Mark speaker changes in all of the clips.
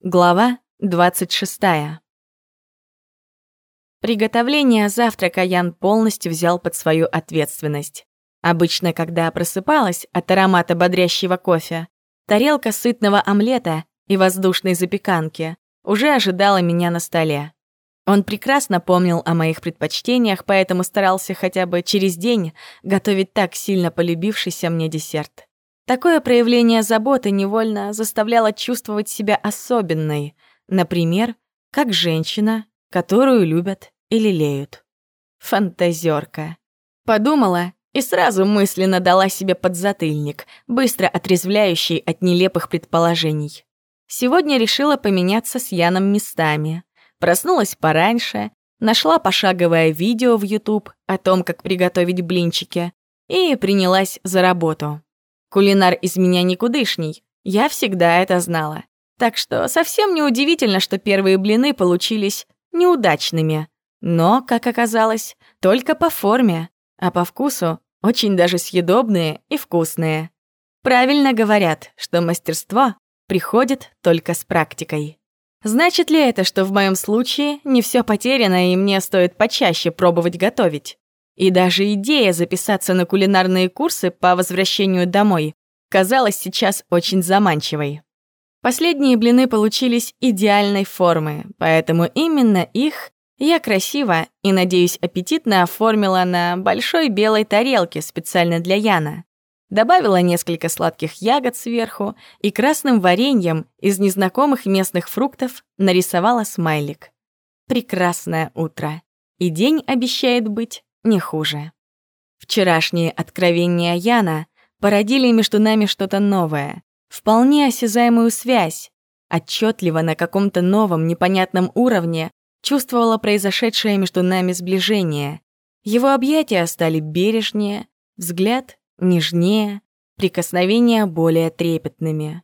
Speaker 1: Глава 26. Приготовление завтрака Ян полностью взял под свою ответственность. Обычно, когда просыпалась от аромата бодрящего кофе, тарелка сытного омлета и воздушной запеканки уже ожидала меня на столе. Он прекрасно помнил о моих предпочтениях, поэтому старался хотя бы через день готовить так сильно полюбившийся мне десерт. Такое проявление заботы невольно заставляло чувствовать себя особенной, например, как женщина, которую любят и лелеют. Фантазерка. Подумала и сразу мысленно дала себе подзатыльник, быстро отрезвляющий от нелепых предположений. Сегодня решила поменяться с Яном местами. Проснулась пораньше, нашла пошаговое видео в YouTube о том, как приготовить блинчики, и принялась за работу. Кулинар из меня никудышний, я всегда это знала. Так что совсем не удивительно, что первые блины получились неудачными. Но, как оказалось, только по форме, а по вкусу очень даже съедобные и вкусные. Правильно говорят, что мастерство приходит только с практикой. Значит ли это, что в моем случае не все потеряно и мне стоит почаще пробовать готовить? И даже идея записаться на кулинарные курсы по возвращению домой казалась сейчас очень заманчивой. Последние блины получились идеальной формы, поэтому именно их я красиво и, надеюсь, аппетитно оформила на большой белой тарелке специально для Яна. Добавила несколько сладких ягод сверху и красным вареньем из незнакомых местных фруктов нарисовала смайлик. Прекрасное утро. И день обещает быть не хуже. Вчерашние откровения Яна породили между нами что-то новое, вполне осязаемую связь. Отчетливо на каком-то новом, непонятном уровне чувствовала произошедшее между нами сближение. Его объятия стали бережнее, взгляд нежнее, прикосновения более трепетными.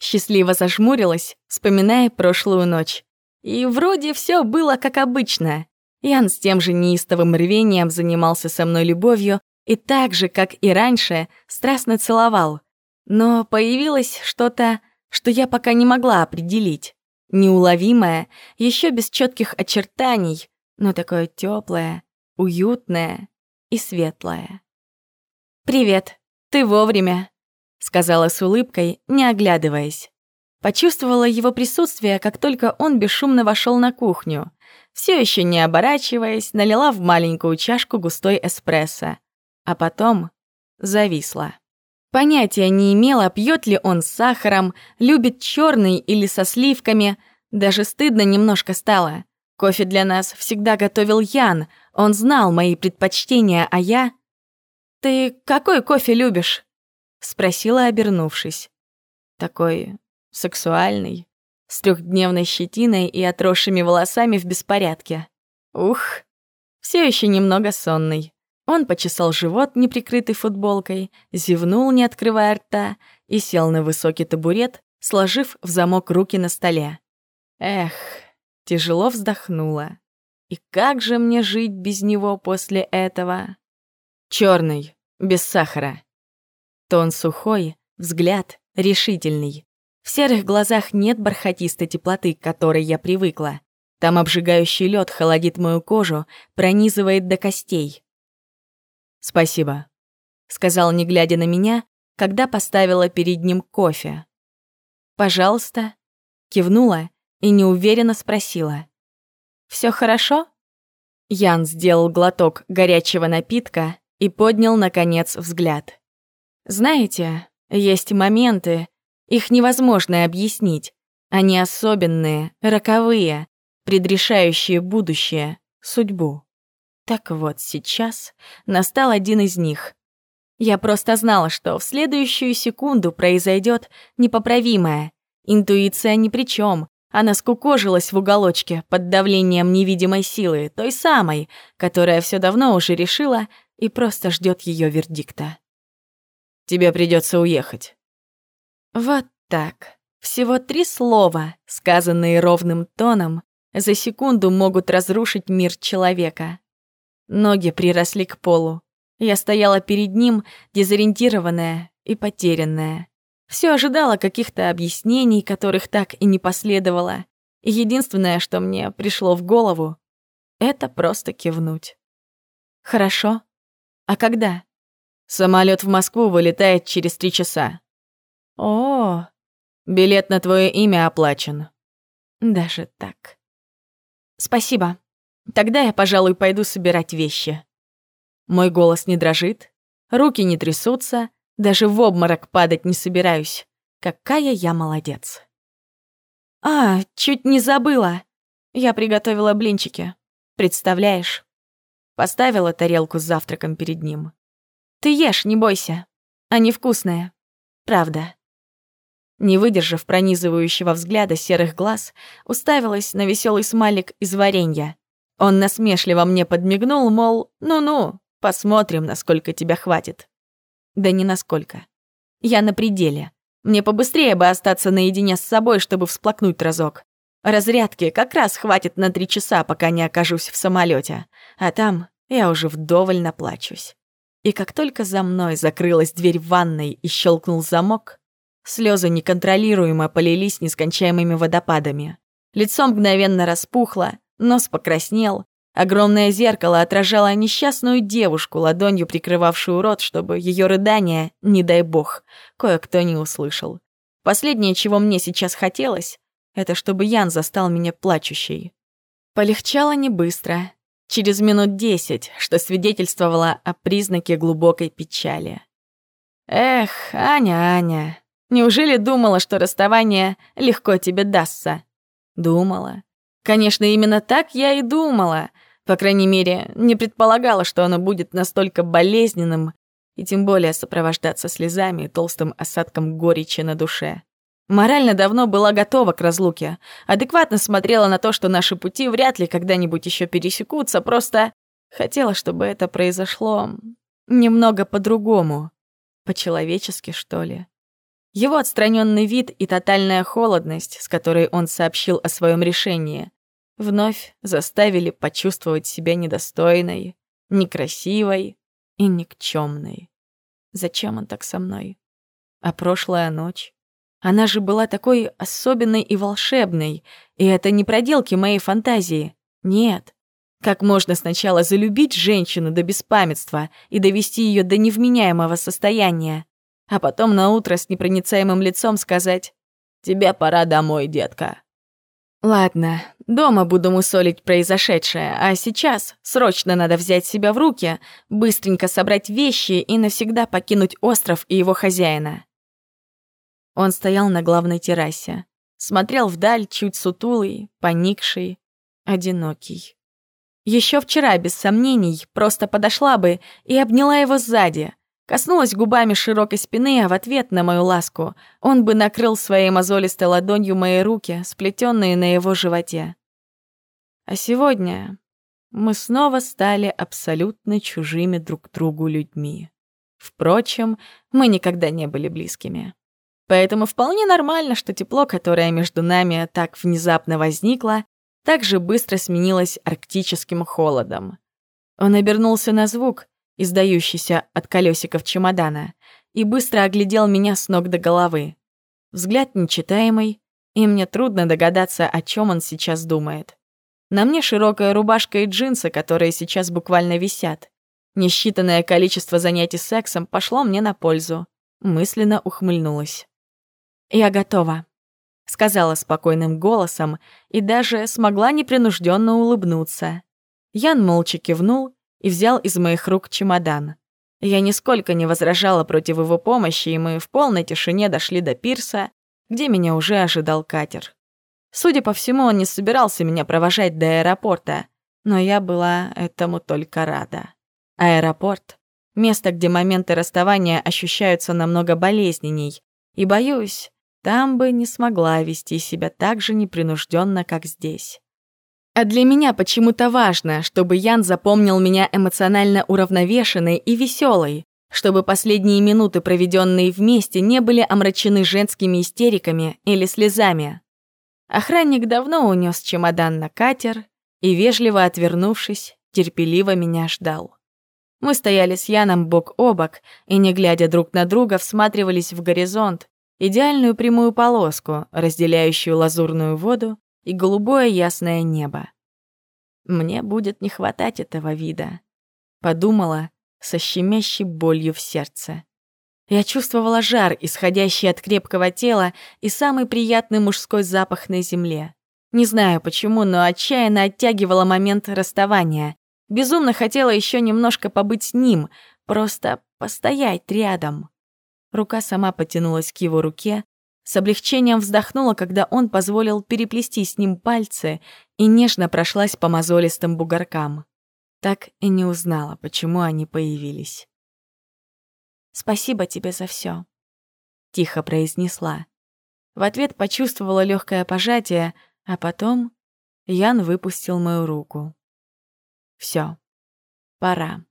Speaker 1: Счастливо зажмурилась, вспоминая прошлую ночь. И вроде все было как обычно. Ян с тем же неистовым рвением занимался со мной любовью и так же, как и раньше, страстно целовал. Но появилось что-то, что я пока не могла определить. Неуловимое, еще без четких очертаний, но такое теплое, уютное и светлое. «Привет, ты вовремя», — сказала с улыбкой, не оглядываясь. Почувствовала его присутствие, как только он бесшумно вошел на кухню — все еще не оборачиваясь, налила в маленькую чашку густой эспрессо, а потом зависла. Понятия не имела, пьет ли он с сахаром, любит черный или со сливками, даже стыдно немножко стало. Кофе для нас всегда готовил Ян, он знал мои предпочтения, а я... «Ты какой кофе любишь?» — спросила, обернувшись. «Такой сексуальный, с трехдневной щетиной и отросшими волосами в беспорядке. Ух, все еще немного сонный. Он почесал живот, неприкрытый футболкой, зевнул, не открывая рта, и сел на высокий табурет, сложив в замок руки на столе. Эх, тяжело вздохнула. И как же мне жить без него после этого? Черный, без сахара. Тон сухой, взгляд решительный. В серых глазах нет бархатистой теплоты, к которой я привыкла. Там обжигающий лед холодит мою кожу, пронизывает до костей. «Спасибо», — сказал, не глядя на меня, когда поставила перед ним кофе. «Пожалуйста», — кивнула и неуверенно спросила. «Всё хорошо?» Ян сделал глоток горячего напитка и поднял, наконец, взгляд. «Знаете, есть моменты, их невозможно объяснить. Они особенные, роковые, предрешающие будущее, судьбу. Так вот, сейчас настал один из них. Я просто знала, что в следующую секунду произойдет непоправимое. Интуиция ни при чем. Она скукожилась в уголочке под давлением невидимой силы, той самой, которая все давно уже решила и просто ждет ее вердикта. «Тебе придется уехать», вот так. Всего три слова, сказанные ровным тоном, за секунду могут разрушить мир человека. Ноги приросли к полу. Я стояла перед ним, дезориентированная и потерянная. Все ожидала каких-то объяснений, которых так и не последовало. И единственное, что мне пришло в голову, это просто кивнуть. Хорошо. А когда? Самолет в Москву вылетает через три часа. О, билет на твое имя оплачен. Даже так. Спасибо. Тогда я, пожалуй, пойду собирать вещи. Мой голос не дрожит, руки не трясутся, даже в обморок падать не собираюсь. Какая я молодец. А, чуть не забыла. Я приготовила блинчики. Представляешь? Поставила тарелку с завтраком перед ним. Ты ешь, не бойся. Они вкусные. Правда. Не выдержав пронизывающего взгляда серых глаз, уставилась на веселый смайлик из варенья. Он насмешливо мне подмигнул, мол, ну-ну, посмотрим, насколько тебя хватит. Да не насколько. Я на пределе. Мне побыстрее бы остаться наедине с собой, чтобы всплакнуть разок. Разрядки как раз хватит на три часа, пока не окажусь в самолете, А там я уже вдоволь наплачусь. И как только за мной закрылась дверь в ванной и щелкнул замок, Слезы неконтролируемо полились нескончаемыми водопадами. Лицо мгновенно распухло, нос покраснел. Огромное зеркало отражало несчастную девушку, ладонью прикрывавшую рот, чтобы ее рыдание, не дай бог, кое-кто не услышал. Последнее, чего мне сейчас хотелось, это чтобы Ян застал меня плачущей. Полегчало не быстро, через минут десять, что свидетельствовало о признаке глубокой печали. «Эх, Аня, Аня, Неужели думала, что расставание легко тебе дастся? Думала. Конечно, именно так я и думала. По крайней мере, не предполагала, что оно будет настолько болезненным и тем более сопровождаться слезами и толстым осадком горечи на душе. Морально давно была готова к разлуке, адекватно смотрела на то, что наши пути вряд ли когда-нибудь еще пересекутся, просто хотела, чтобы это произошло немного по-другому, по-человечески, что ли. Его отстраненный вид и тотальная холодность, с которой он сообщил о своем решении, вновь заставили почувствовать себя недостойной, некрасивой и никчемной. Зачем он так со мной? А прошлая ночь? Она же была такой особенной и волшебной, и это не проделки моей фантазии. Нет. Как можно сначала залюбить женщину до беспамятства и довести ее до невменяемого состояния, а потом на утро с непроницаемым лицом сказать «Тебе пора домой, детка». Ладно, дома буду мусолить произошедшее, а сейчас срочно надо взять себя в руки, быстренько собрать вещи и навсегда покинуть остров и его хозяина. Он стоял на главной террасе, смотрел вдаль, чуть сутулый, поникший, одинокий. Еще вчера, без сомнений, просто подошла бы и обняла его сзади, Коснулась губами широкой спины, а в ответ на мою ласку он бы накрыл своей мозолистой ладонью мои руки, сплетенные на его животе. А сегодня мы снова стали абсолютно чужими друг другу людьми. Впрочем, мы никогда не были близкими. Поэтому вполне нормально, что тепло, которое между нами так внезапно возникло, так же быстро сменилось арктическим холодом. Он обернулся на звук, издающийся от колесиков чемодана, и быстро оглядел меня с ног до головы. Взгляд нечитаемый, и мне трудно догадаться, о чем он сейчас думает. На мне широкая рубашка и джинсы, которые сейчас буквально висят. Несчитанное количество занятий сексом пошло мне на пользу. Мысленно ухмыльнулась. «Я готова», — сказала спокойным голосом и даже смогла непринужденно улыбнуться. Ян молча кивнул и взял из моих рук чемодан. Я нисколько не возражала против его помощи, и мы в полной тишине дошли до пирса, где меня уже ожидал катер. Судя по всему, он не собирался меня провожать до аэропорта, но я была этому только рада. Аэропорт — место, где моменты расставания ощущаются намного болезненней, и, боюсь, там бы не смогла вести себя так же непринужденно, как здесь. А для меня почему-то важно, чтобы Ян запомнил меня эмоционально уравновешенной и веселой, чтобы последние минуты, проведенные вместе, не были омрачены женскими истериками или слезами. Охранник давно унес чемодан на катер и, вежливо отвернувшись, терпеливо меня ждал. Мы стояли с Яном бок о бок и, не глядя друг на друга, всматривались в горизонт, идеальную прямую полоску, разделяющую лазурную воду и голубое ясное небо. Мне будет не хватать этого вида, подумала со щемящей болью в сердце. Я чувствовала жар, исходящий от крепкого тела, и самый приятный мужской запах на земле. Не знаю почему, но отчаянно оттягивала момент расставания. Безумно хотела еще немножко побыть с ним, просто постоять рядом. Рука сама потянулась к его руке, с облегчением вздохнула, когда он позволил переплести с ним пальцы и нежно прошлась по мозолистым бугоркам. Так и не узнала, почему они появились. «Спасибо тебе за все, тихо произнесла. В ответ почувствовала легкое пожатие, а потом Ян выпустил мою руку. Все, пора.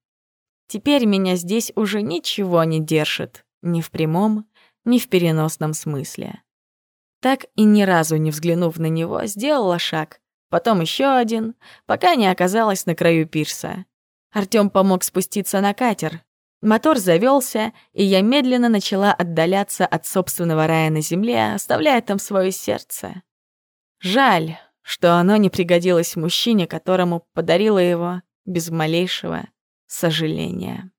Speaker 1: Теперь меня здесь уже ничего не держит, ни в прямом, ни в переносном смысле. Так и ни разу не взглянув на него, сделала шаг, потом еще один, пока не оказалась на краю пирса. Артём помог спуститься на катер. Мотор завелся, и я медленно начала отдаляться от собственного рая на земле, оставляя там свое сердце. Жаль, что оно не пригодилось мужчине, которому подарила его без малейшего сожаления.